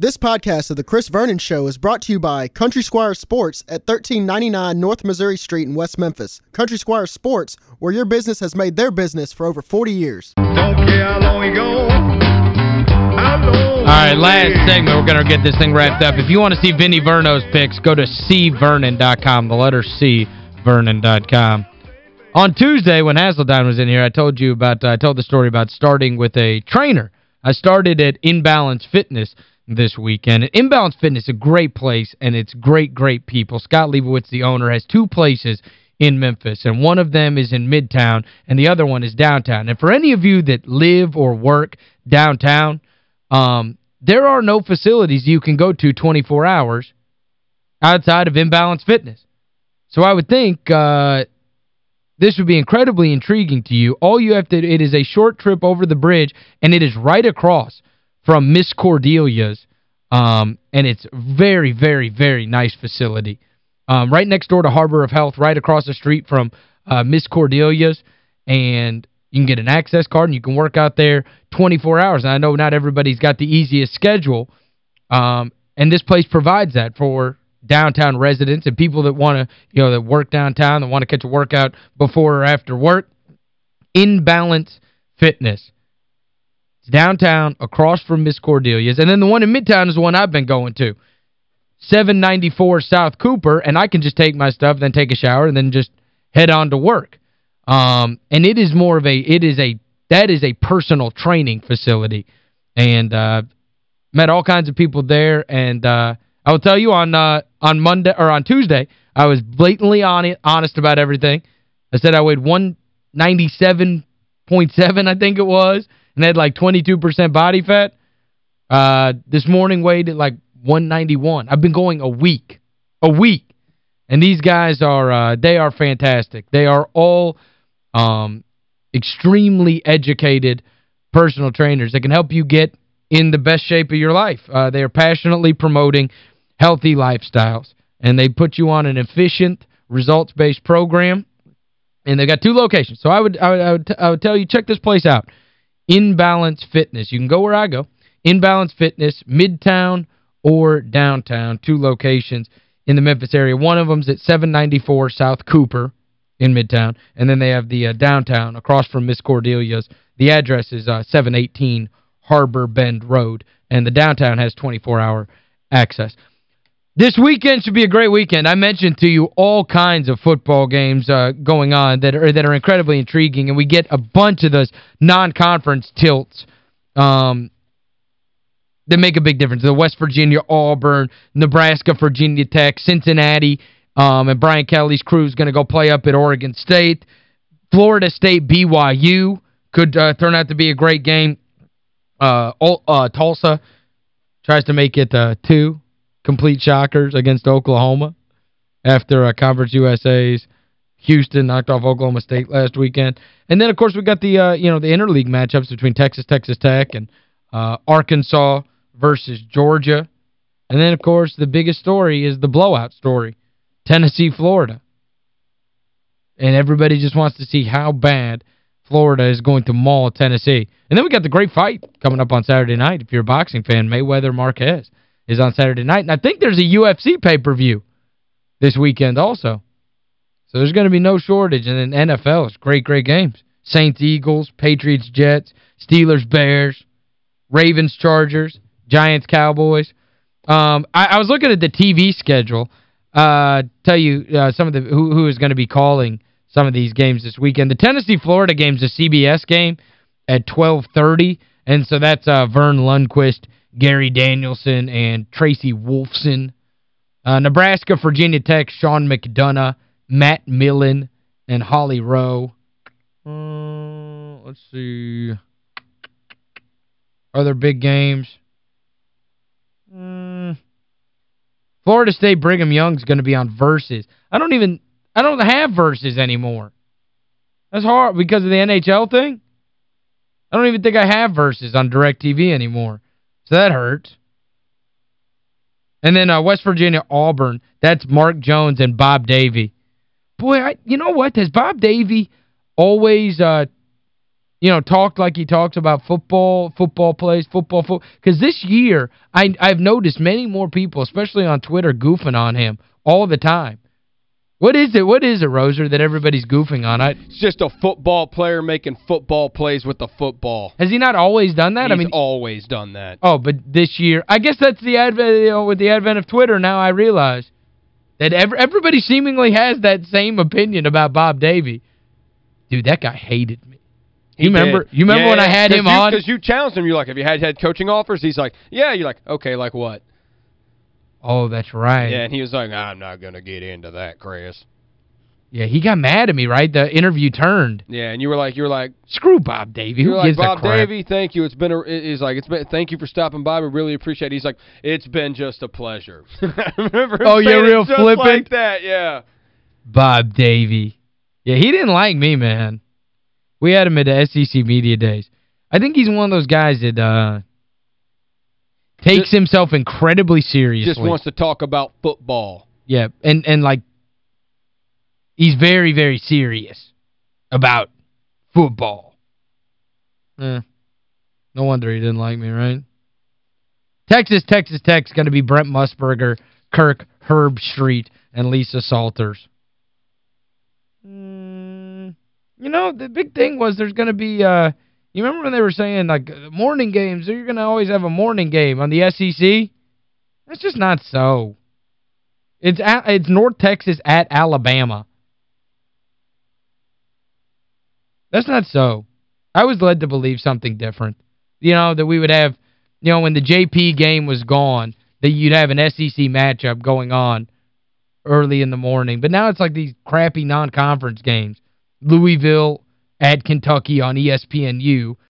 This podcast of The Chris Vernon Show is brought to you by Country Squire Sports at 1399 North Missouri Street in West Memphis. Country Squire Sports, where your business has made their business for over 40 years. Don't care how long you go. All right, last segment. We're going to get this thing wrapped up. If you want to see Vinny Verno's picks, go to cvernon.com, the letter C, vernon.com. On Tuesday, when Hasseltine was in here, I told you about, uh, I told the story about starting with a trainer. I started at In Balance Fitness this weekend. In Balance Fitness is a great place, and it's great, great people. Scott Leibowitz, the owner, has two places in Memphis, and one of them is in Midtown, and the other one is downtown. And for any of you that live or work downtown, um, there are no facilities you can go to 24 hours outside of In Balance Fitness. So I would think uh, this would be incredibly intriguing to you. All you have to it is a short trip over the bridge, and it is right across from Miss Cordelia's, um, and it's very, very, very nice facility. Um, right next door to Harbor of Health, right across the street from uh, Miss Cordelia's, and you can get an access card and you can work out there 24 hours. And I know not everybody's got the easiest schedule, um, and this place provides that for downtown residents and people that want to, you know, that work downtown, that want to catch a workout before or after work. In Balance Fitness. Downtown, across from Miss Cordelia's. And then the one in Midtown is the one I've been going to. 794 South Cooper, and I can just take my stuff, then take a shower, and then just head on to work. Um, and it is more of a, it is a, that is a personal training facility. And uh, met all kinds of people there, and uh, I will tell you on uh, on Monday, or on Tuesday, I was blatantly on honest about everything. I said I weighed 197.7, I think it was, and had like 22% body fat. Uh, this morning weighed at like 191. I've been going a week. A week. And these guys are, uh, they are fantastic. They are all um, extremely educated personal trainers that can help you get in the best shape of your life. Uh, they are passionately promoting healthy lifestyles. And they put you on an efficient, results-based program. And they've got two locations. So I would, I would, I would, I would tell you, check this place out. In Balance Fitness. You can go where I go. In Balance Fitness, Midtown or downtown, two locations in the Memphis area. One of them's at 794 South Cooper in Midtown, and then they have the uh, downtown across from Miss Cordelia's. The address is uh, 718 Harbor Bend Road, and the downtown has 24-hour access. This weekend should be a great weekend. I mentioned to you all kinds of football games uh, going on that are that are incredibly intriguing, and we get a bunch of those non-conference tilts um, that make a big difference. The West Virginia, Auburn, Nebraska, Virginia Tech, Cincinnati, um, and Brian Kelly's crew is going to go play up at Oregon State. Florida State, BYU could uh, turn out to be a great game. Uh, uh, Tulsa tries to make it uh, two complete shockers against Oklahoma after uh, Conference USA's Houston knocked off Oklahoma State last weekend. And then, of course, we got the, uh, you know, the interleague matchups between Texas, Texas Tech, and uh, Arkansas versus Georgia. And then, of course, the biggest story is the blowout story, Tennessee, Florida. And everybody just wants to see how bad Florida is going to maul Tennessee. And then we got the great fight coming up on Saturday night. If you're a boxing fan, Mayweather-Marquez is on Saturday night. And I think there's a UFC pay-per-view this weekend also. So there's going to be no shortage. And then NFL, it's great, great games. Saints, Eagles, Patriots, Jets, Steelers, Bears, Ravens, Chargers, Giants, Cowboys. Um, I, I was looking at the TV schedule. Uh, tell you uh, some of the who, who is going to be calling some of these games this weekend. The Tennessee-Florida game is a CBS game at 12.30, and so that's uh, Verne Lundquist, Gary Danielson, and Tracy Wolfson. Uh, Nebraska, Virginia Tech, Sean McDonough, Matt Millen, and Holly Rowe. Uh, let's see. Other big games. Mm. Florida State Brigham Young's going to be on Versus. I don't even I don't have Versus anymore. That's hard because of the NHL thing. I don't even think I have Versus on DirecTV anymore. So that hurts. And then uh, West Virginia Auburn, that's Mark Jones and Bob Davie. Boy, I, you know what? Has Bob Davie always uh, you know, talked like he talks about football, football plays, football, football. Because this year, I, I've noticed many more people, especially on Twitter, goofing on him all the time. What is it? What is it, Roser, that everybody's goofing on? I, it's just a football player making football plays with the football. Has he not always done that? He's I mean, always done that. Oh, but this year, I guess that's the advent, you know, with the advent of Twitter, now I realize that every, everybody seemingly has that same opinion about Bob Davie. Dude, that guy hated me. You remember did. you remember yeah, when I had him you, on? Because you challenged him. You're like, have you had head coaching offers? He's like, yeah. You're like, okay, like what? Oh, that's right. Yeah, and he was like, I'm not going to get into that, Chris. Yeah, he got mad at me, right? The interview turned. Yeah, and you were like, you were like, screw Bob Davie. Who like, gives Bob? Davie, thank you. It's been a, he's like, it's been thank you for stopping by. We really appreciate it. He's like, it's been just a pleasure. remember Oh, you're real flippant? like that, yeah. Bob Davie. Yeah, he didn't like me, man. We had him at the SEC Media Days. I think he's one of those guys that uh takes Just- himself incredibly seriously. Just wants to talk about football. Yeah, and and like he's very very serious about football. Eh. No wonder he didn't like me, right? Texas, Texas Tech's going to be Brent Musburger, Kirk Herbstreit, and Lisa Salters. Mm, you know, the big thing was there's going to be, uh, you remember when they were saying, like, morning games, you're going to always have a morning game on the SEC? That's just not so. It's at, it's North Texas at Alabama. That's not so. I was led to believe something different. You know, that we would have, you know, when the JP game was gone, that you'd have an SEC matchup going on early in the morning. But now it's like these crappy non-conference games. Louisville at Kentucky on ESPNU